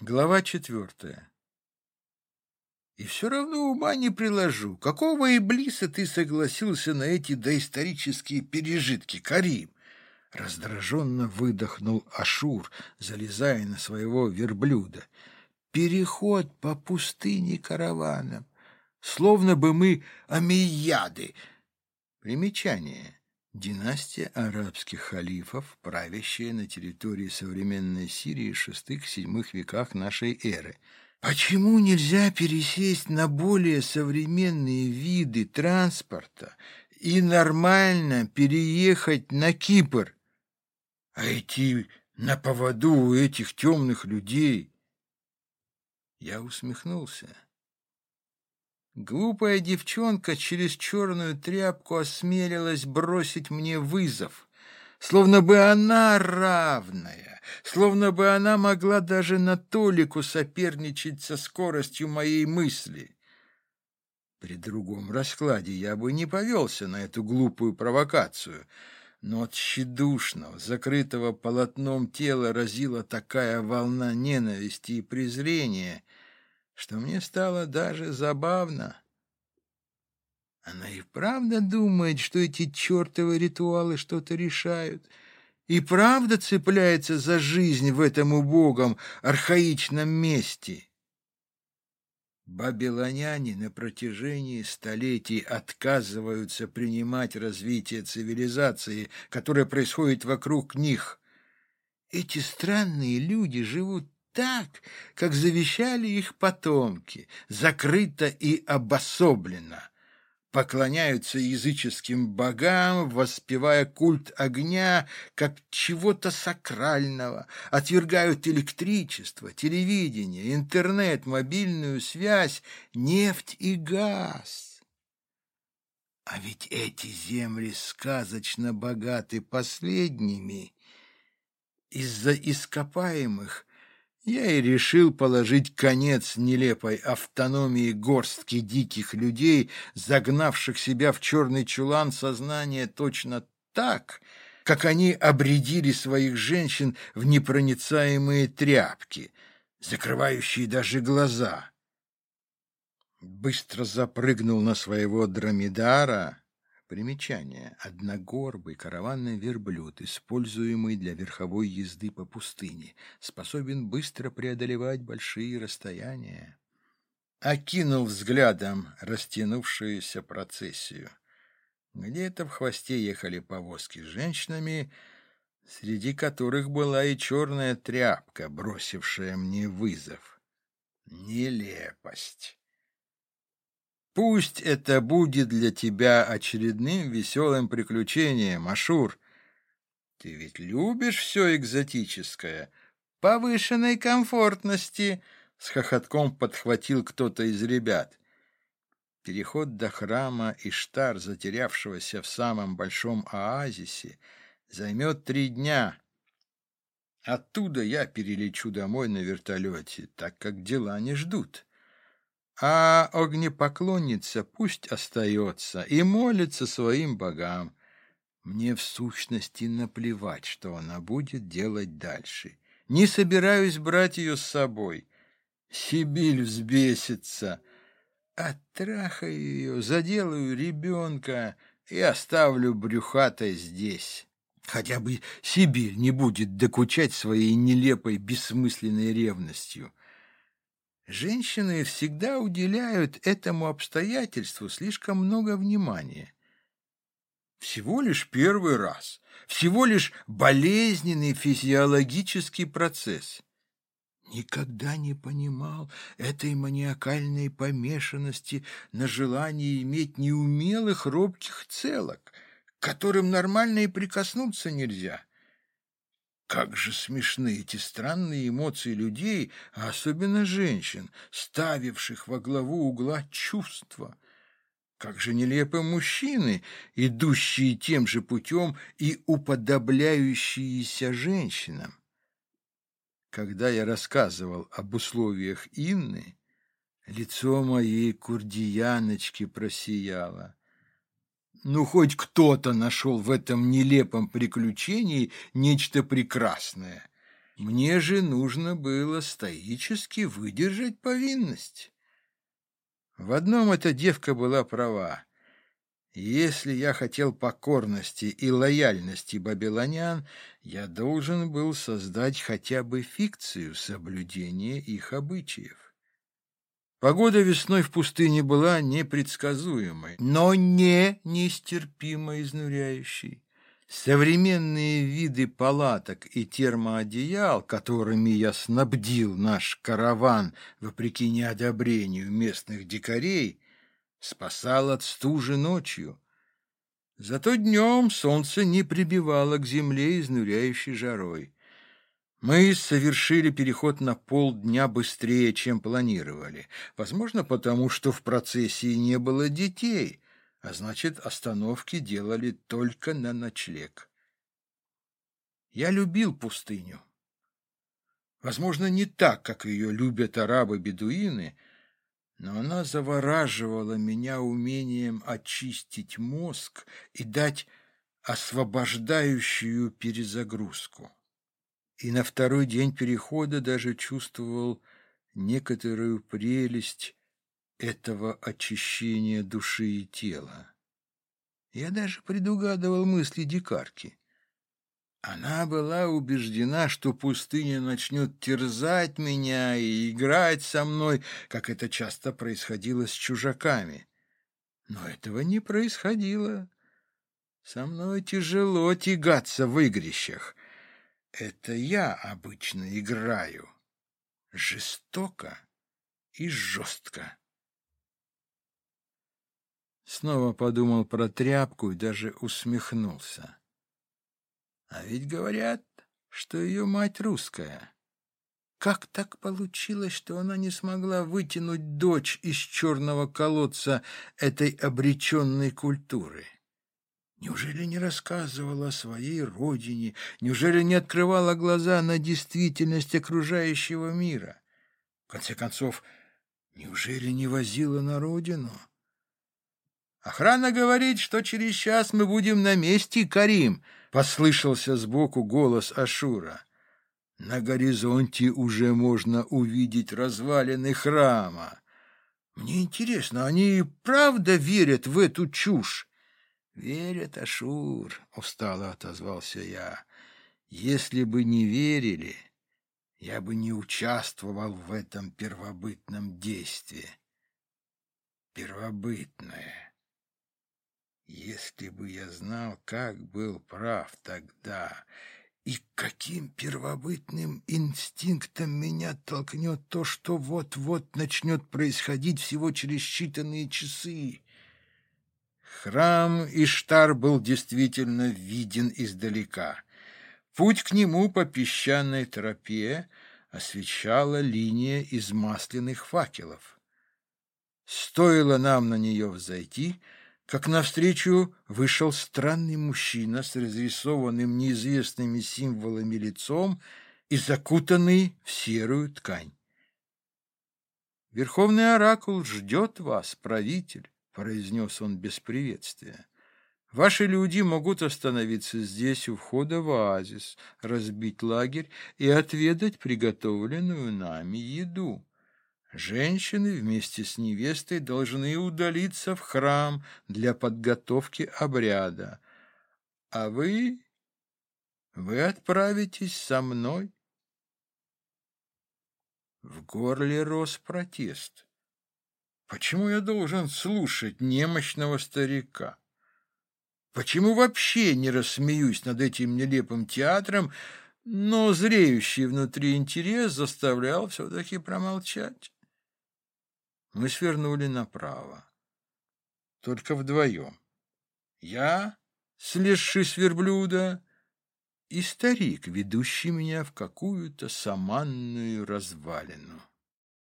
Глава четвертая. И все равно ума не приложу. Какого Иблиса ты согласился на эти доисторические пережитки, Карим? Раздраженно выдохнул Ашур, залезая на своего верблюда. Переход по пустыне караваном. Словно бы мы амияды. Примечание. Династия арабских халифов, правящая на территории современной Сирии в шестых-седьмых веках нашей эры. Почему нельзя пересесть на более современные виды транспорта и нормально переехать на Кипр, а идти на поводу у этих темных людей? Я усмехнулся. Глупая девчонка через черную тряпку осмелилась бросить мне вызов, словно бы она равная, словно бы она могла даже на толику соперничать со скоростью моей мысли. При другом раскладе я бы не повелся на эту глупую провокацию, но от тщедушного, закрытого полотном тела разила такая волна ненависти и презрения — что мне стало даже забавно. Она и правда думает, что эти чертовы ритуалы что-то решают, и правда цепляется за жизнь в этом убогом, архаичном месте. Бабилоняне на протяжении столетий отказываются принимать развитие цивилизации, которое происходит вокруг них. Эти странные люди живут так, как завещали их потомки, закрыто и обособленно. Поклоняются языческим богам, воспевая культ огня как чего-то сакрального, отвергают электричество, телевидение, интернет, мобильную связь, нефть и газ. А ведь эти земли сказочно богаты последними. Из-за ископаемых я и решил положить конец нелепой автономии горстки диких людей, загнавших себя в черный чулан сознания точно так, как они обредили своих женщин в непроницаемые тряпки, закрывающие даже глаза. Быстро запрыгнул на своего дромедара, Примечание. Одногорбый караванный верблюд, используемый для верховой езды по пустыне, способен быстро преодолевать большие расстояния. Окинул взглядом растянувшуюся процессию. Где-то в хвосте ехали повозки с женщинами, среди которых была и черная тряпка, бросившая мне вызов. Нелепость. Пусть это будет для тебя очередным веселым приключением, Ашур. Ты ведь любишь все экзотическое, повышенной комфортности, — с хохотком подхватил кто-то из ребят. Переход до храма Иштар, затерявшегося в самом большом оазисе, займет три дня. Оттуда я перелечу домой на вертолете, так как дела не ждут. А огнепоклонница пусть остается и молится своим богам. Мне в сущности наплевать, что она будет делать дальше. Не собираюсь брать ее с собой. Сибиль взбесится. Оттрахаю ее, заделаю ребенка и оставлю брюхатой здесь. Хотя бы Сибирь не будет докучать своей нелепой бессмысленной ревностью. Женщины всегда уделяют этому обстоятельству слишком много внимания. Всего лишь первый раз, всего лишь болезненный физиологический процесс. Никогда не понимал этой маниакальной помешанности на желании иметь неумелых робких целок, к которым нормально и прикоснуться нельзя. Как же смешны эти странные эмоции людей, а особенно женщин, ставивших во главу угла чувства. Как же нелепы мужчины, идущие тем же путем и уподобляющиеся женщинам. Когда я рассказывал об условиях Инны, лицо моей курдияночки просияло. Ну, хоть кто-то нашел в этом нелепом приключении нечто прекрасное. Мне же нужно было стоически выдержать повинность. В одном эта девка была права. Если я хотел покорности и лояльности бабилонян, я должен был создать хотя бы фикцию соблюдения их обычаев. Погода весной в пустыне была непредсказуемой, но не нестерпимо изнуряющей. Современные виды палаток и термоодеял, которыми я снабдил наш караван, вопреки неодобрению местных дикарей, спасал от стужи ночью. Зато днем солнце не прибивало к земле изнуряющей жарой. Мы совершили переход на полдня быстрее, чем планировали. Возможно, потому что в процессии не было детей — а значит, остановки делали только на ночлег. Я любил пустыню. Возможно, не так, как ее любят арабы-бедуины, но она завораживала меня умением очистить мозг и дать освобождающую перезагрузку. И на второй день перехода даже чувствовал некоторую прелесть этого очищения души и тела. Я даже предугадывал мысли дикарки. Она была убеждена, что пустыня начнет терзать меня и играть со мной, как это часто происходило с чужаками. Но этого не происходило. Со мной тяжело тягаться в игрищах. Это я обычно играю. Жестоко и жестко. Снова подумал про тряпку и даже усмехнулся. А ведь говорят, что ее мать русская. Как так получилось, что она не смогла вытянуть дочь из черного колодца этой обреченной культуры? Неужели не рассказывала о своей родине? Неужели не открывала глаза на действительность окружающего мира? В конце концов, неужели не возила на родину? «Охрана говорит, что через час мы будем на месте, Карим!» — послышался сбоку голос Ашура. «На горизонте уже можно увидеть развалины храма. Мне интересно, они правда верят в эту чушь?» «Верят, Ашур», — устало отозвался я. «Если бы не верили, я бы не участвовал в этом первобытном действии». «Первобытное». Если бы я знал, как был прав тогда, и каким первобытным инстинктом меня толкнет то, что вот-вот начнет происходить всего через считанные часы. Храм Иштар был действительно виден издалека. Путь к нему по песчаной тропе освещала линия из масляных факелов. Стоило нам на нее взойти — как навстречу вышел странный мужчина с разрисованным неизвестными символами лицом и закутанный в серую ткань. «Верховный оракул ждет вас, правитель», — произнес он без приветствия. «Ваши люди могут остановиться здесь у входа в оазис, разбить лагерь и отведать приготовленную нами еду». Женщины вместе с невестой должны удалиться в храм для подготовки обряда. А вы... вы отправитесь со мной. В горле рос протест. Почему я должен слушать немощного старика? Почему вообще не рассмеюсь над этим нелепым театром, но зреющий внутри интерес заставлял все-таки промолчать? Мы свернули направо. Только вдвоем. Я, слезший с верблюда, и старик, ведущий меня в какую-то саманную развалину.